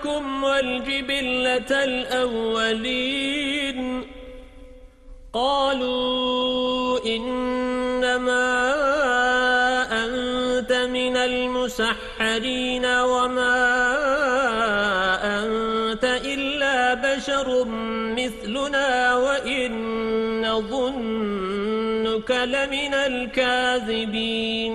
لكم والجبلة الأولين. قالوا إنما أنت من المسحرين وما أنت إلا بشر مثلنا وإن ظنك لمن الكاذبين.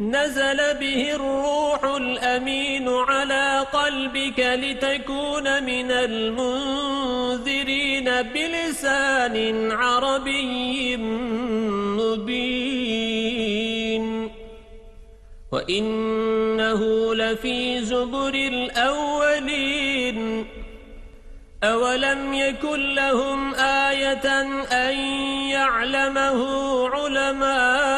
نزل به الروح الأمين على قلبك لتكون من المنذرين بلسان عربي مبين. وإنه لفي زبر الأولين. أولم يكن لهم آية أن يعلمه علماء